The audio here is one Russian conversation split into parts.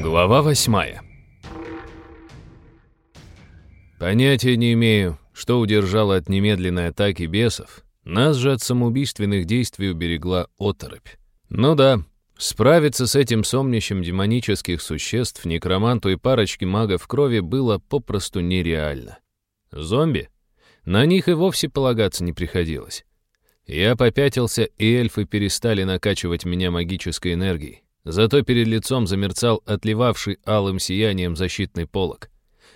Глава восьмая. Понятия не имею, что удержало от немедленной атаки бесов. Нас же от самоубийственных действий уберегла оторопь. Ну да, справиться с этим сомнищем демонических существ, некроманту и парочке магов крови было попросту нереально. Зомби? На них и вовсе полагаться не приходилось. Я попятился, и эльфы перестали накачивать меня магической энергией. Зато перед лицом замерцал отливавший алым сиянием защитный полог.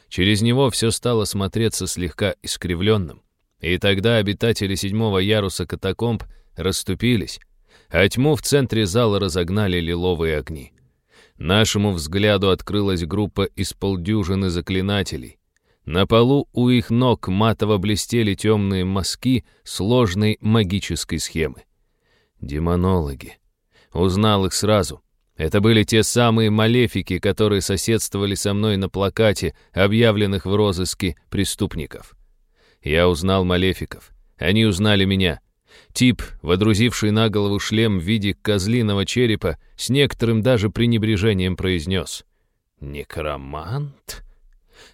Через него все стало смотреться слегка искривленным. И тогда обитатели седьмого яруса катакомб расступились, а тьму в центре зала разогнали лиловые огни. Нашему взгляду открылась группа из полдюжины заклинателей. На полу у их ног матово блестели темные мазки сложной магической схемы. Демонологи. Узнал их сразу. Это были те самые малефики, которые соседствовали со мной на плакате, объявленных в розыске преступников. Я узнал малефиков. Они узнали меня. Тип, водрузивший на голову шлем в виде козлиного черепа, с некоторым даже пренебрежением произнес «Некромант?».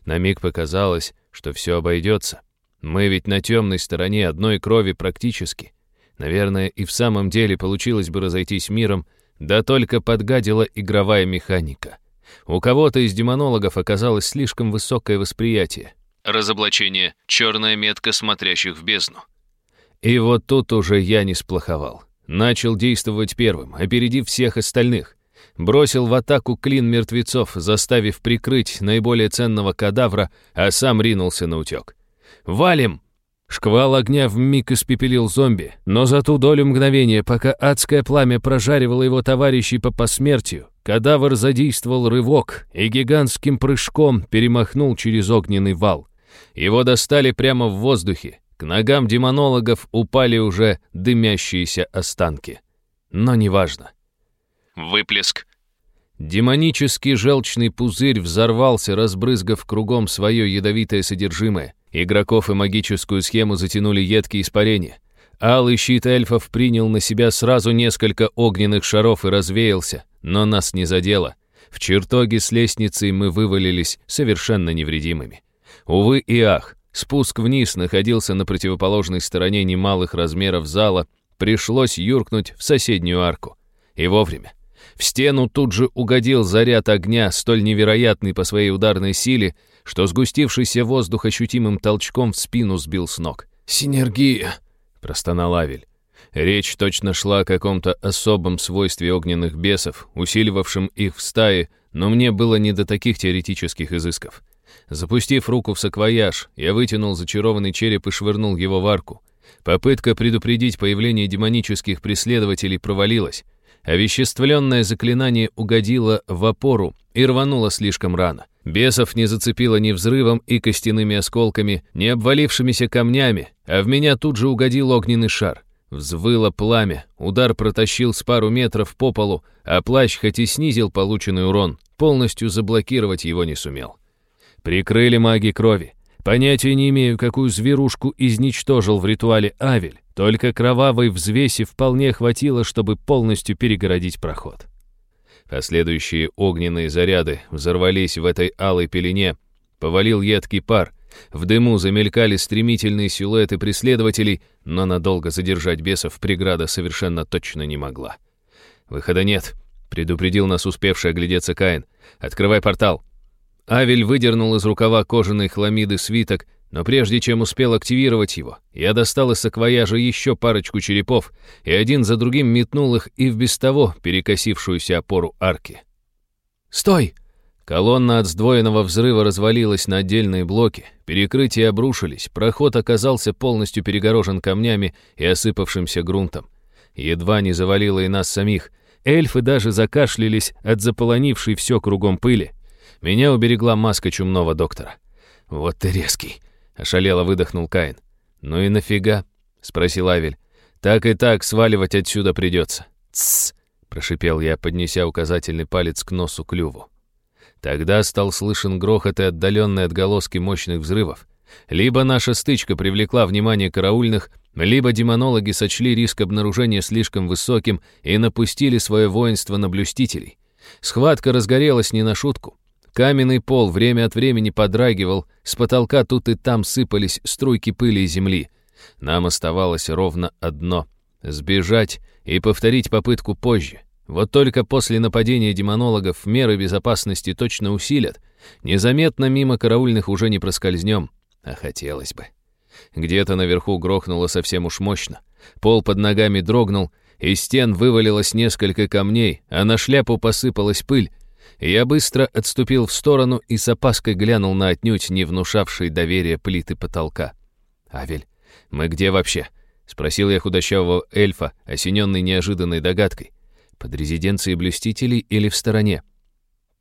На миг показалось, что все обойдется. Мы ведь на темной стороне одной крови практически. Наверное, и в самом деле получилось бы разойтись миром, да только подгадила игровая механика. У кого-то из демонологов оказалось слишком высокое восприятие. Разоблачение — черная метка смотрящих в бездну. И вот тут уже я не сплоховал. Начал действовать первым, опередив всех остальных. Бросил в атаку клин мертвецов, заставив прикрыть наиболее ценного кадавра, а сам ринулся на утек. «Валим!» Шквал огня вмиг испепелил зомби, но за ту долю мгновения, пока адское пламя прожаривало его товарищей по посмертию, кадавр задействовал рывок и гигантским прыжком перемахнул через огненный вал. Его достали прямо в воздухе. К ногам демонологов упали уже дымящиеся останки. Но неважно. Выплеск. Демонический желчный пузырь взорвался, разбрызгав кругом свое ядовитое содержимое. Игроков и магическую схему затянули едкие испарения. Алый щит эльфов принял на себя сразу несколько огненных шаров и развеялся, но нас не задело. В чертоге с лестницей мы вывалились совершенно невредимыми. Увы и ах, спуск вниз находился на противоположной стороне немалых размеров зала, пришлось юркнуть в соседнюю арку. И вовремя. В стену тут же угодил заряд огня, столь невероятный по своей ударной силе, что сгустившийся воздух ощутимым толчком в спину сбил с ног. «Синергия!» — простонал Авель. Речь точно шла о каком-то особом свойстве огненных бесов, усиливавшем их в стае, но мне было не до таких теоретических изысков. Запустив руку в саквояж, я вытянул зачарованный череп и швырнул его в арку. Попытка предупредить появление демонических преследователей провалилась. Овеществленное заклинание угодило в опору и рвануло слишком рано. Бесов не зацепило ни взрывом и костяными осколками, ни обвалившимися камнями, а в меня тут же угодил огненный шар. Взвыло пламя, удар протащил с пару метров по полу, а плащ хоть и снизил полученный урон, полностью заблокировать его не сумел. Прикрыли маги крови. Понятия не имею, какую зверушку изничтожил в ритуале Авель, только кровавой взвеси вполне хватило, чтобы полностью перегородить проход. А Последующие огненные заряды взорвались в этой алой пелене, повалил едкий пар, в дыму замелькали стремительные силуэты преследователей, но надолго задержать бесов преграда совершенно точно не могла. «Выхода нет», — предупредил нас успевший оглядеться Каин. «Открывай портал». Авель выдернул из рукава кожаной хламиды свиток — но прежде чем успел активировать его, я достал из саквояжа еще парочку черепов и один за другим метнул их и в без того перекосившуюся опору арки. «Стой!» Колонна от сдвоенного взрыва развалилась на отдельные блоки, перекрытия обрушились, проход оказался полностью перегорожен камнями и осыпавшимся грунтом. Едва не завалило и нас самих. Эльфы даже закашлялись от заполонившей все кругом пыли. Меня уберегла маска чумного доктора. «Вот ты резкий!» Ошалело выдохнул Каин. «Ну и нафига?» — спросил Авель. «Так и так сваливать отсюда придется». «Тссс!» — прошипел я, поднеся указательный палец к носу клюву. Тогда стал слышен грохот и отдаленные отголоски мощных взрывов. Либо наша стычка привлекла внимание караульных, либо демонологи сочли риск обнаружения слишком высоким и напустили свое воинство на блюстителей. Схватка разгорелась не на шутку. Каменный пол время от времени подрагивал, с потолка тут и там сыпались струйки пыли и земли. Нам оставалось ровно одно — сбежать и повторить попытку позже. Вот только после нападения демонологов меры безопасности точно усилят. Незаметно мимо караульных уже не проскользнем, а хотелось бы. Где-то наверху грохнуло совсем уж мощно. Пол под ногами дрогнул, из стен вывалилось несколько камней, а на шляпу посыпалась пыль, я быстро отступил в сторону и с опаской глянул на отнюдь не внушавшие доверия плиты потолка. «Авель, мы где вообще?» — спросил я худощавого эльфа, осененный неожиданной догадкой. «Под резиденцией блюстителей или в стороне?»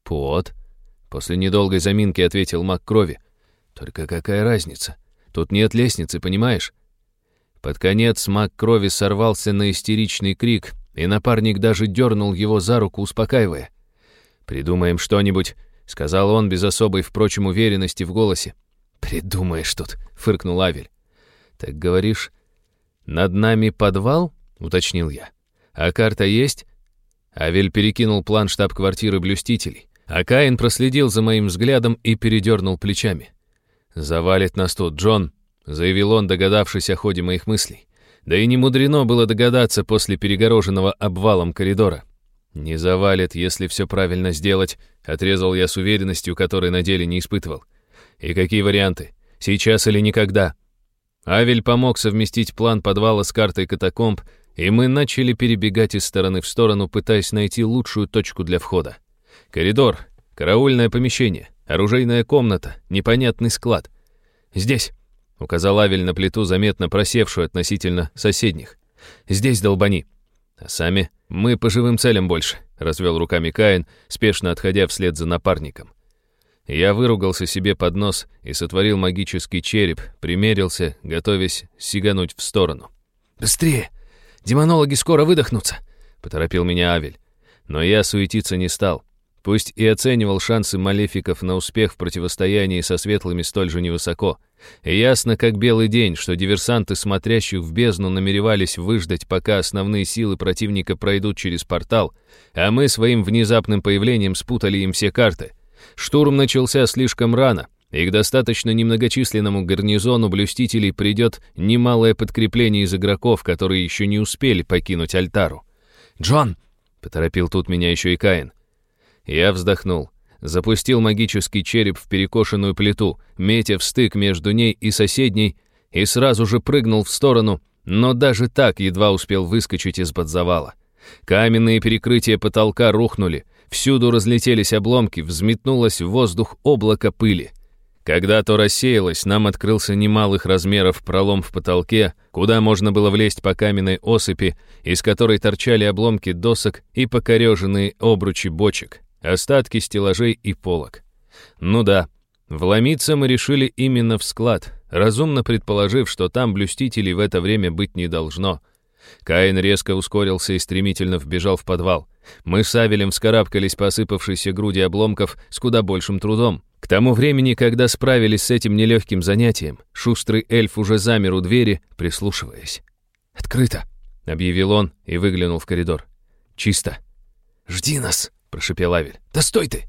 «Под», — после недолгой заминки ответил маг крови. «Только какая разница? Тут нет лестницы, понимаешь?» Под конец маг крови сорвался на истеричный крик, и напарник даже дернул его за руку, успокаивая. «Придумаем что-нибудь», — сказал он без особой, впрочем, уверенности в голосе. «Придумаешь тут», — фыркнул Авель. «Так говоришь, над нами подвал?» — уточнил я. «А карта есть?» Авель перекинул план штаб-квартиры блюстителей. А Каин проследил за моим взглядом и передернул плечами. «Завалит нас тут Джон», — заявил он, догадавшись о ходе моих мыслей. Да и не мудрено было догадаться после перегороженного обвалом коридора. «Не завалит, если все правильно сделать», — отрезал я с уверенностью, которой на деле не испытывал. «И какие варианты? Сейчас или никогда?» Авель помог совместить план подвала с картой катакомб, и мы начали перебегать из стороны в сторону, пытаясь найти лучшую точку для входа. Коридор, караульное помещение, оружейная комната, непонятный склад. «Здесь», — указал Авель на плиту, заметно просевшую относительно соседних. «Здесь долбани». А сами? Мы по живым целям больше, развел руками Каин, спешно отходя вслед за напарником. Я выругался себе под нос и сотворил магический череп, примерился, готовясь сигануть в сторону. «Быстрее! Демонологи скоро выдохнутся!» — поторопил меня Авель. Но я суетиться не стал. Пусть и оценивал шансы малефиков на успех в противостоянии со светлыми столь же невысоко. И ясно, как белый день, что диверсанты, смотрящих в бездну, намеревались выждать, пока основные силы противника пройдут через портал, а мы своим внезапным появлением спутали им все карты. Штурм начался слишком рано, и к достаточно немногочисленному гарнизону блюстителей придет немалое подкрепление из игроков, которые еще не успели покинуть Альтару. «Джон!» — поторопил тут меня еще и Каин. Я вздохнул. Запустил магический череп в перекошенную плиту, метя в стык между ней и соседней, и сразу же прыгнул в сторону, но даже так едва успел выскочить из-под завала. Каменные перекрытия потолка рухнули, всюду разлетелись обломки, взметнулось в воздух облако пыли. Когда то рассеялось, нам открылся немалых размеров пролом в потолке, куда можно было влезть по каменной осыпи, из которой торчали обломки досок и покореженные обручи бочек остатки стеллажей и полок. Ну да, вломиться мы решили именно в склад, разумно предположив, что там блюстителей в это время быть не должно. Каин резко ускорился и стремительно вбежал в подвал. Мы с Авелем вскарабкались по осыпавшейся груди обломков с куда большим трудом. К тому времени, когда справились с этим нелегким занятием, шустрый эльф уже замер у двери, прислушиваясь. «Открыто!» — объявил он и выглянул в коридор. «Чисто!» «Жди нас!» — прошепел Авель. «Да стой ты!»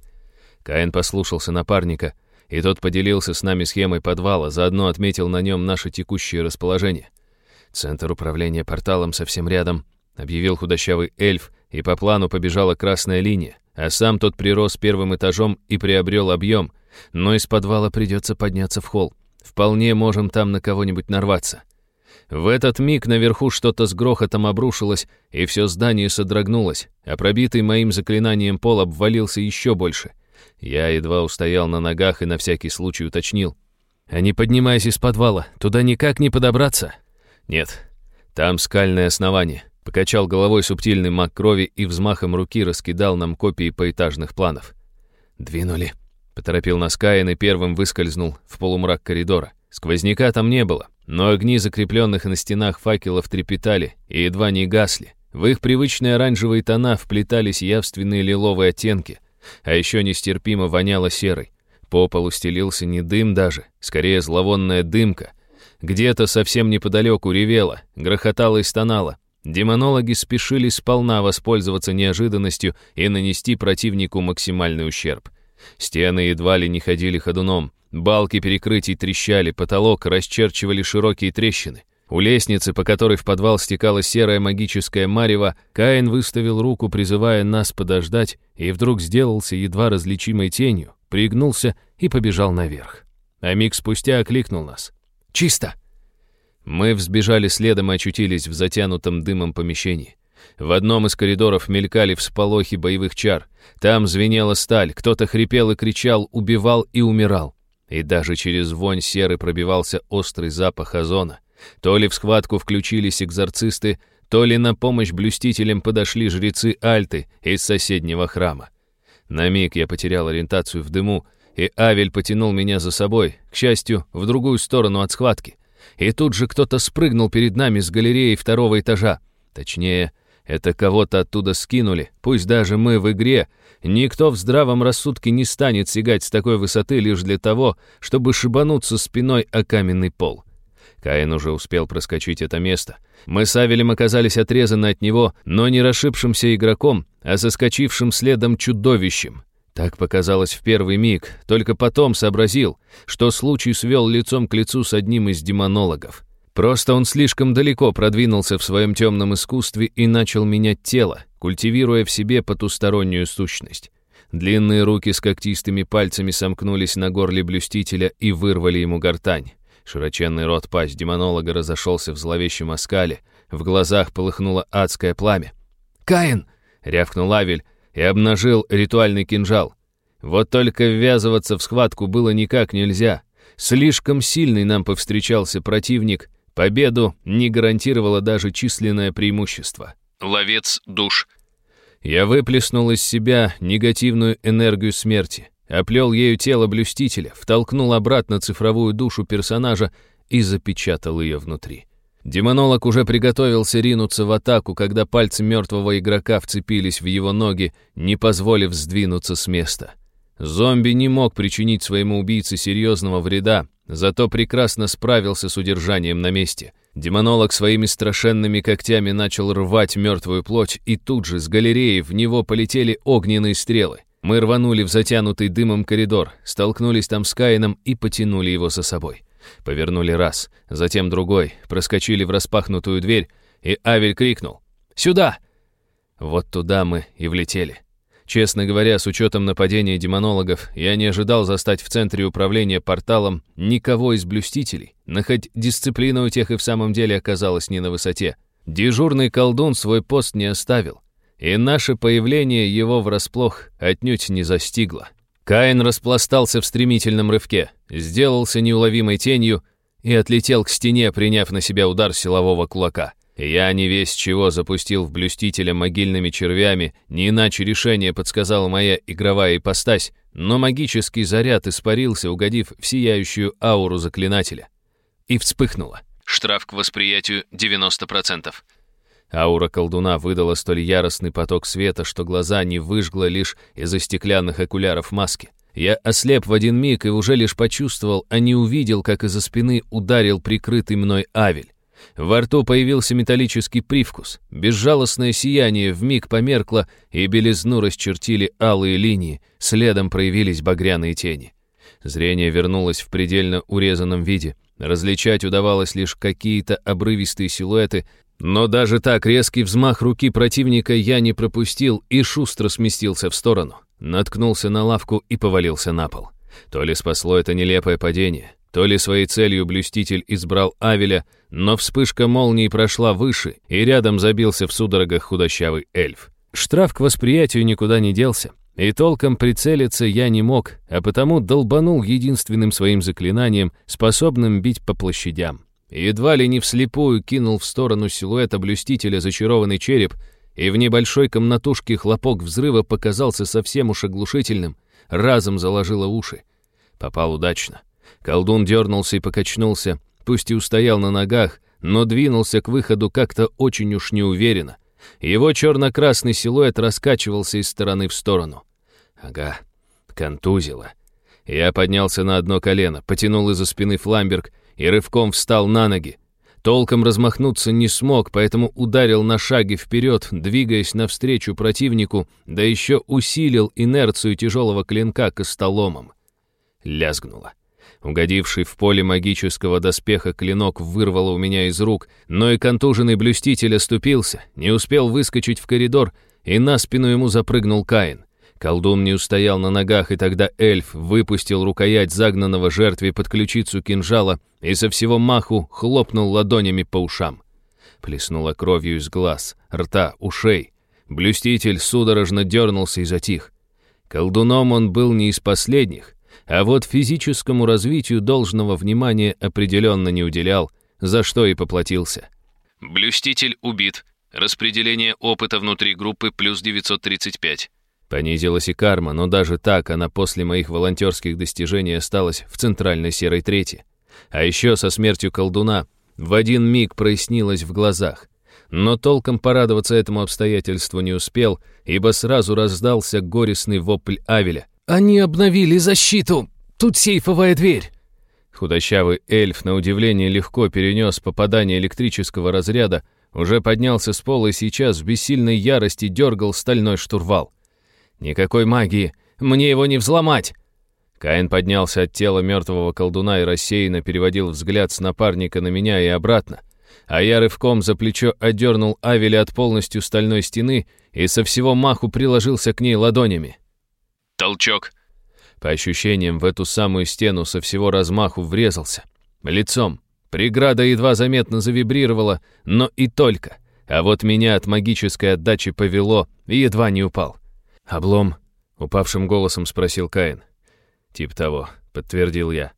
Каин послушался напарника, и тот поделился с нами схемой подвала, заодно отметил на нем наше текущее расположение. Центр управления порталом совсем рядом, объявил худощавый эльф, и по плану побежала красная линия, а сам тот прирос первым этажом и приобрел объем, но из подвала придется подняться в холл. Вполне можем там на кого-нибудь нарваться. В этот миг наверху что-то с грохотом обрушилось, и все здание содрогнулось, а пробитый моим заклинанием пол обвалился еще больше. Я едва устоял на ногах и на всякий случай уточнил. «А не поднимаясь из подвала, туда никак не подобраться?» «Нет, там скальное основание», — покачал головой субтильный маг крови и взмахом руки раскидал нам копии поэтажных планов. «Двинули», — поторопил нас Каин и первым выскользнул в полумрак коридора. Сквозняка там не было, но огни закрепленных на стенах факелов трепетали и едва не гасли. В их привычные оранжевые тона вплетались явственные лиловые оттенки, а еще нестерпимо воняло серой. По полу стелился не дым даже, скорее зловонная дымка. Где-то совсем неподалеку ревела, грохотало и стонало. Демонологи спешили сполна воспользоваться неожиданностью и нанести противнику максимальный ущерб. Стены едва ли не ходили ходуном, Балки перекрытий трещали, потолок расчерчивали широкие трещины. У лестницы, по которой в подвал стекала серая магическая марево, Каин выставил руку, призывая нас подождать, и вдруг сделался едва различимой тенью, пригнулся и побежал наверх. А миг спустя окликнул нас. «Чисто!» Мы взбежали следом и очутились в затянутом дымом помещении. В одном из коридоров мелькали всполохи боевых чар. Там звенела сталь, кто-то хрипел и кричал, убивал и умирал и даже через вонь серы пробивался острый запах озона. То ли в схватку включились экзорцисты, то ли на помощь блюстителям подошли жрецы Альты из соседнего храма. На миг я потерял ориентацию в дыму, и Авель потянул меня за собой, к счастью, в другую сторону от схватки. И тут же кто-то спрыгнул перед нами с галереи второго этажа. Точнее, это кого-то оттуда скинули, пусть даже мы в игре. Никто в здравом рассудке не станет сигать с такой высоты лишь для того, чтобы шибануться спиной о каменный пол. Каин уже успел проскочить это место. Мы с Авелем оказались отрезаны от него, но не расшибшимся игроком, а соскочившим следом чудовищем. Так показалось в первый миг, только потом сообразил, что случай свел лицом к лицу с одним из демонологов. Просто он слишком далеко продвинулся в своем темном искусстве и начал менять тело, культивируя в себе потустороннюю сущность. Длинные руки с когтистыми пальцами сомкнулись на горле блюстителя и вырвали ему гортань. Широченный рот пасть демонолога разошелся в зловещем оскале, в глазах полыхнуло адское пламя. «Каин!» — рявкнул Авель и обнажил ритуальный кинжал. Вот только ввязываться в схватку было никак нельзя. Слишком сильный нам повстречался противник — Победу не гарантировало даже численное преимущество. Ловец душ. Я выплеснул из себя негативную энергию смерти, оплел ею тело блюстителя, втолкнул обратно цифровую душу персонажа и запечатал ее внутри. Демонолог уже приготовился ринуться в атаку, когда пальцы мертвого игрока вцепились в его ноги, не позволив сдвинуться с места. Зомби не мог причинить своему убийце серьезного вреда, Зато прекрасно справился с удержанием на месте. Демонолог своими страшенными когтями начал рвать мертвую плоть, и тут же с галереи в него полетели огненные стрелы. Мы рванули в затянутый дымом коридор, столкнулись там с Каином и потянули его за собой. Повернули раз, затем другой, проскочили в распахнутую дверь, и Авель крикнул «Сюда!» Вот туда мы и влетели. Честно говоря, с учетом нападения демонологов, я не ожидал застать в центре управления порталом никого из блюстителей, но хоть дисциплина у тех и в самом деле оказалась не на высоте. Дежурный колдун свой пост не оставил, и наше появление его врасплох отнюдь не застигло. Каин распластался в стремительном рывке, сделался неуловимой тенью и отлетел к стене, приняв на себя удар силового кулака. Я не весь чего запустил в блюстителя могильными червями, не иначе решение подсказала моя игровая ипостась, но магический заряд испарился, угодив в сияющую ауру заклинателя. И вспыхнуло. Штраф к восприятию 90%. Аура колдуна выдала столь яростный поток света, что глаза не выжгло лишь из-за стеклянных окуляров маски. Я ослеп в один миг и уже лишь почувствовал, а не увидел, как из-за спины ударил прикрытый мной Авель. Во рту появился металлический привкус. Безжалостное сияние вмиг померкло, и белизну расчертили алые линии, следом проявились багряные тени. Зрение вернулось в предельно урезанном виде. Различать удавалось лишь какие-то обрывистые силуэты, но даже так резкий взмах руки противника я не пропустил и шустро сместился в сторону. Наткнулся на лавку и повалился на пол. То ли спасло это нелепое падение, то ли своей целью блюститель избрал Авеля, но вспышка молнии прошла выше, и рядом забился в судорогах худощавый эльф. Штраф к восприятию никуда не делся, и толком прицелиться я не мог, а потому долбанул единственным своим заклинанием, способным бить по площадям. Едва ли не вслепую кинул в сторону силуэта блюстителя зачарованный череп, и в небольшой комнатушке хлопок взрыва показался совсем уж оглушительным, разом заложило уши. Попал удачно. Колдун дернулся и покачнулся, пусть и устоял на ногах, но двинулся к выходу как-то очень уж неуверенно. Его черно-красный силуэт раскачивался из стороны в сторону. Ага, контузило. Я поднялся на одно колено, потянул из-за спины фламберг и рывком встал на ноги. Толком размахнуться не смог, поэтому ударил на шаги вперед, двигаясь навстречу противнику, да еще усилил инерцию тяжелого клинка костоломом. Лязгнуло. Угодивший в поле магического доспеха клинок вырвало у меня из рук, но и контуженный блюститель оступился, не успел выскочить в коридор, и на спину ему запрыгнул Каин. Колдун не устоял на ногах, и тогда эльф выпустил рукоять загнанного жертве под ключицу кинжала и со всего маху хлопнул ладонями по ушам. Плеснула кровью из глаз, рта, ушей. Блюститель судорожно дернулся и затих. Колдуном он был не из последних, а вот физическому развитию должного внимания определенно не уделял, за что и поплатился. Блюститель убит. Распределение опыта внутри группы плюс 935. Понизилась и карма, но даже так она после моих волонтерских достижений осталась в центральной серой трети. А еще со смертью колдуна в один миг прояснилось в глазах. Но толком порадоваться этому обстоятельству не успел, ибо сразу раздался горестный вопль Авеля. «Они обновили защиту! Тут сейфовая дверь!» Худощавый эльф, на удивление, легко перенес попадание электрического разряда, уже поднялся с пола и сейчас в бессильной ярости дергал стальной штурвал. «Никакой магии! Мне его не взломать!» Каин поднялся от тела мертвого колдуна и рассеянно переводил взгляд с напарника на меня и обратно. А я рывком за плечо отдернул Авеля от полностью стальной стены и со всего маху приложился к ней ладонями. Толчок. По ощущениям, в эту самую стену со всего размаху врезался. Лицом. Преграда едва заметно завибрировала, но и только. А вот меня от магической отдачи повело и едва не упал. «Облом?» — упавшим голосом спросил Каин. «Тип того», — подтвердил я.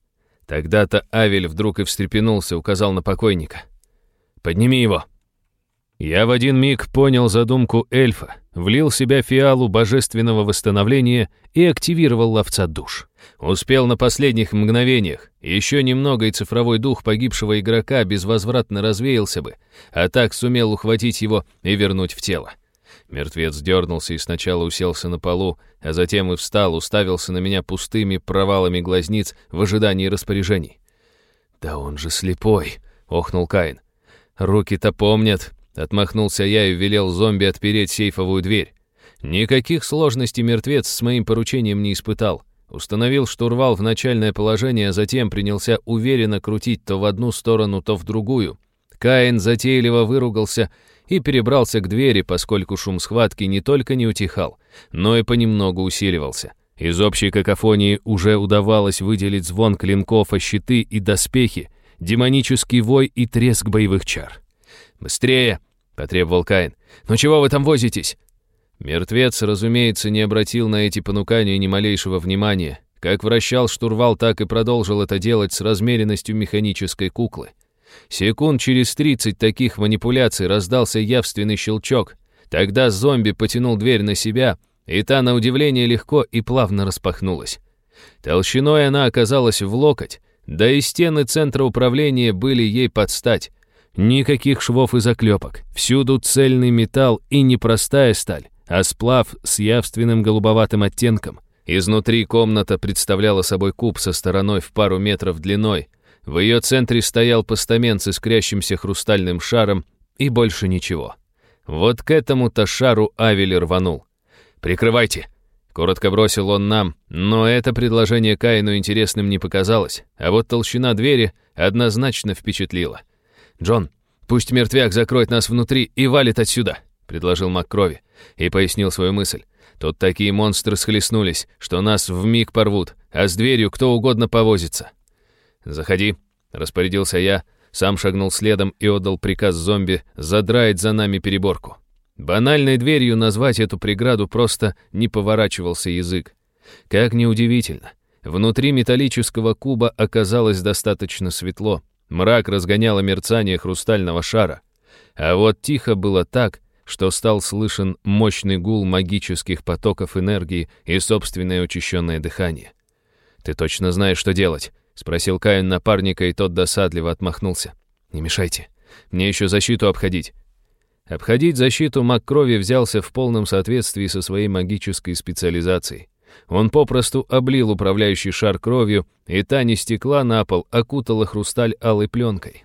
Тогда-то Авель вдруг и встрепенулся, указал на покойника. «Подними его!» Я в один миг понял задумку эльфа. Влил в себя фиалу божественного восстановления и активировал ловца душ. Успел на последних мгновениях. Еще немного, и цифровой дух погибшего игрока безвозвратно развеялся бы, а так сумел ухватить его и вернуть в тело. Мертвец дернулся и сначала уселся на полу, а затем и встал, уставился на меня пустыми провалами глазниц в ожидании распоряжений. «Да он же слепой!» — охнул Каин. «Руки-то помнят!» Отмахнулся я и велел зомби отпереть сейфовую дверь. Никаких сложностей мертвец с моим поручением не испытал. Установил штурвал в начальное положение, а затем принялся уверенно крутить то в одну сторону, то в другую. Каин затейливо выругался и перебрался к двери, поскольку шум схватки не только не утихал, но и понемногу усиливался. Из общей какофонии уже удавалось выделить звон клинков о щиты и доспехи, демонический вой и треск боевых чар. «Быстрее!» — потребовал Каин. Но чего вы там возитесь?» Мертвец, разумеется, не обратил на эти понукания ни малейшего внимания. Как вращал штурвал, так и продолжил это делать с размеренностью механической куклы. Секунд через 30 таких манипуляций раздался явственный щелчок. Тогда зомби потянул дверь на себя, и та, на удивление, легко и плавно распахнулась. Толщиной она оказалась в локоть, да и стены центра управления были ей под стать. Никаких швов и заклепок. Всюду цельный металл и не простая сталь, а сплав с явственным голубоватым оттенком. Изнутри комната представляла собой куб со стороной в пару метров длиной. В ее центре стоял постамент с искрящимся хрустальным шаром и больше ничего. Вот к этому-то шару Авель рванул. «Прикрывайте!» Коротко бросил он нам, но это предложение Каину интересным не показалось, а вот толщина двери однозначно впечатлила — «Джон, пусть мертвяк закроет нас внутри и валит отсюда», — предложил МакКрови и пояснил свою мысль. «Тут такие монстры схлестнулись, что нас в миг порвут, а с дверью кто угодно повозится». «Заходи», — распорядился я, сам шагнул следом и отдал приказ зомби задраить за нами переборку. Банальной дверью назвать эту преграду просто не поворачивался язык. Как неудивительно, внутри металлического куба оказалось достаточно светло — Мрак разгоняло мерцание хрустального шара. А вот тихо было так, что стал слышен мощный гул магических потоков энергии и собственное учащенное дыхание. «Ты точно знаешь, что делать?» — спросил Каин напарника, и тот досадливо отмахнулся. «Не мешайте. Мне еще защиту обходить». Обходить защиту маг крови взялся в полном соответствии со своей магической специализацией. Он попросту облил управляющий шар кровью, и та не стекла на пол, а окутала хрусталь алой пленкой.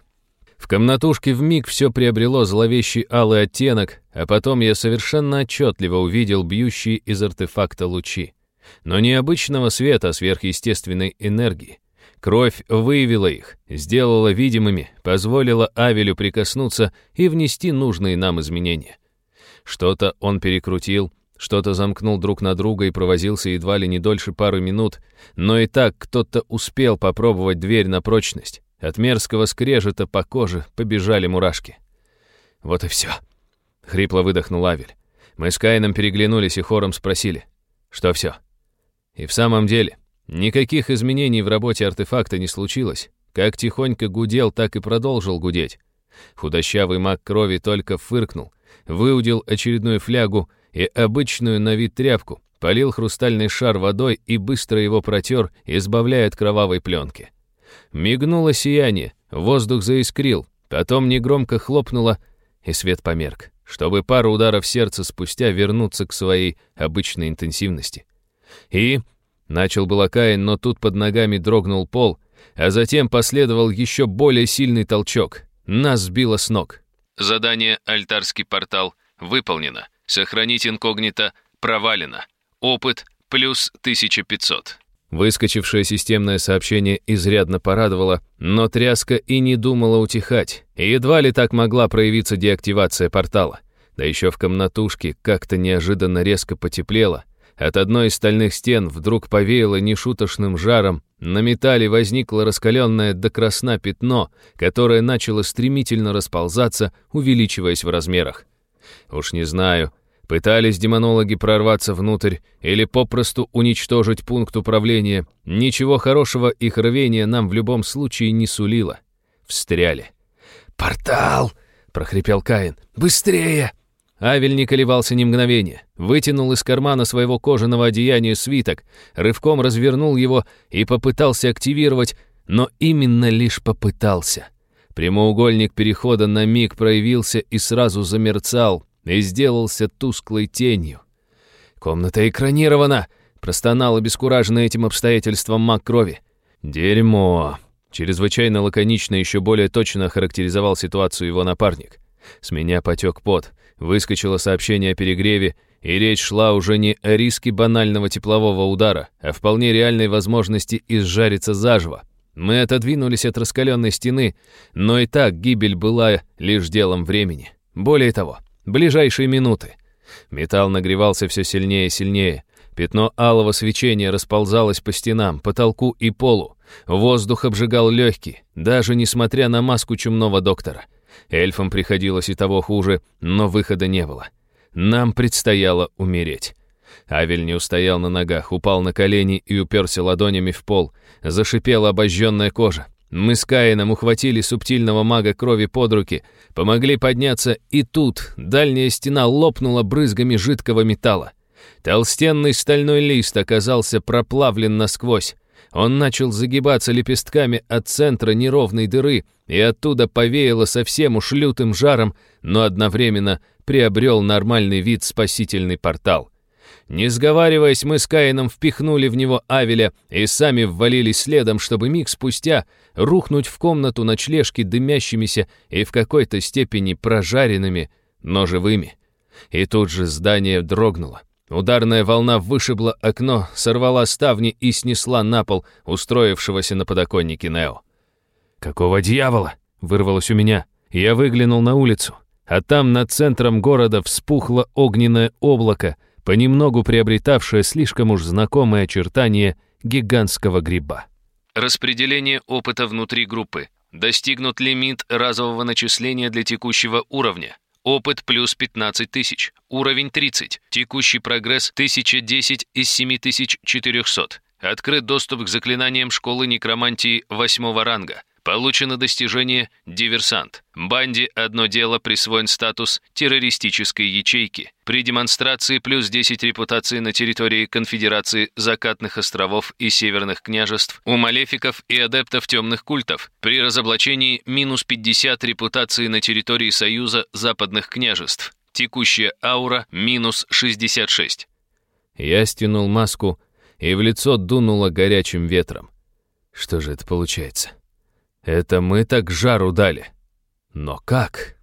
В комнатушке вмиг все приобрело зловещий алый оттенок, а потом я совершенно отчетливо увидел бьющие из артефакта лучи. Но не обычного света, а сверхъестественной энергии. Кровь выявила их, сделала видимыми, позволила Авелю прикоснуться и внести нужные нам изменения. Что-то он перекрутил, что-то замкнул друг на друга и провозился едва ли не дольше пары минут, но и так кто-то успел попробовать дверь на прочность. От мерзкого скрежета по коже побежали мурашки. «Вот и все», — хрипло выдохнул Авель. Мы с Каином переглянулись и хором спросили, что все. И в самом деле, никаких изменений в работе артефакта не случилось. Как тихонько гудел, так и продолжил гудеть. Худощавый маг крови только фыркнул, выудил очередную флягу и обычную на вид тряпку, полил хрустальный шар водой и быстро его протер, избавляя от кровавой пленки. Мигнуло сияние, воздух заискрил, потом негромко хлопнуло, и свет померк, чтобы пару ударов сердца спустя вернуться к своей обычной интенсивности. И... Начал было Каин, но тут под ногами дрогнул пол, а затем последовал еще более сильный толчок. Нас сбило с ног. Задание «Альтарский портал» выполнено. Сохранить инкогнито провалено. Опыт плюс 1500. Выскочившее системное сообщение изрядно порадовало, но тряска и не думала утихать, и едва ли так могла проявиться деактивация портала. Да еще в комнатушке как-то неожиданно резко потеплело. От одной из стальных стен вдруг повеяло нешуточным жаром, на металле возникло раскаленное до красна пятно, которое начало стремительно расползаться, увеличиваясь в размерах. Уж не знаю, пытались демонологи прорваться внутрь или попросту уничтожить пункт управления, ничего хорошего их рвения нам в любом случае не сулило. Встряли. «Портал!» — прохрипел Каин. «Быстрее!» Авель не колебался ни мгновения. Вытянул из кармана своего кожаного одеяния свиток, рывком развернул его и попытался активировать, но именно лишь попытался — Прямоугольник перехода на миг проявился и сразу замерцал, и сделался тусклой тенью. «Комната экранирована!» — простонал обескураженный этим обстоятельством маг крови. «Дерьмо!» — чрезвычайно лаконично еще более точно охарактеризовал ситуацию его напарник. С меня потек пот, выскочило сообщение о перегреве, и речь шла уже не о риске банального теплового удара, а вполне реальной возможности изжариться заживо. Мы отодвинулись от раскаленной стены, но и так гибель была лишь делом времени. Более того, ближайшие минуты. Металл нагревался все сильнее и сильнее. Пятно алого свечения расползалось по стенам, потолку и полу. Воздух обжигал легкие, даже несмотря на маску чумного доктора. Эльфам приходилось и того хуже, но выхода не было. Нам предстояло умереть. Авель не устоял на ногах, упал на колени и уперся ладонями в пол. Зашипела обожженная кожа. Мы с Каином ухватили субтильного мага крови под руки, помогли подняться, и тут дальняя стена лопнула брызгами жидкого металла. Толстенный стальной лист оказался проплавлен насквозь. Он начал загибаться лепестками от центра неровной дыры, и оттуда повеяло совсем уж лютым жаром, но одновременно приобрел нормальный вид спасительный портал — не сговариваясь, мы с Каином впихнули в него Авеля и сами ввалились следом, чтобы миг спустя рухнуть в комнату ночлежки дымящимися и в какой-то степени прожаренными, но живыми. И тут же здание дрогнуло. Ударная волна вышибла окно, сорвала ставни и снесла на пол устроившегося на подоконнике Нео. «Какого дьявола?» — вырвалось у меня. Я выглянул на улицу, а там над центром города вспухло огненное облако — понемногу приобретавшая слишком уж знакомые очертания гигантского гриба. Распределение опыта внутри группы. Достигнут лимит разового начисления для текущего уровня. Опыт плюс 15 тысяч. Уровень 30. Текущий прогресс 1010 из 7400. Открыт доступ к заклинаниям школы некромантии 8 ранга. Получено достижение «Диверсант». Банде одно дело присвоен статус террористической ячейки. При демонстрации плюс 10 репутации на территории Конфедерации Закатных островов и Северных княжеств у малефиков и адептов темных культов. При разоблачении минус 50 репутации на территории Союза Западных княжеств. Текущая аура минус 66. Я стянул маску и в лицо дунуло горячим ветром. Что же это получается? Это мы так жару дали. Но как?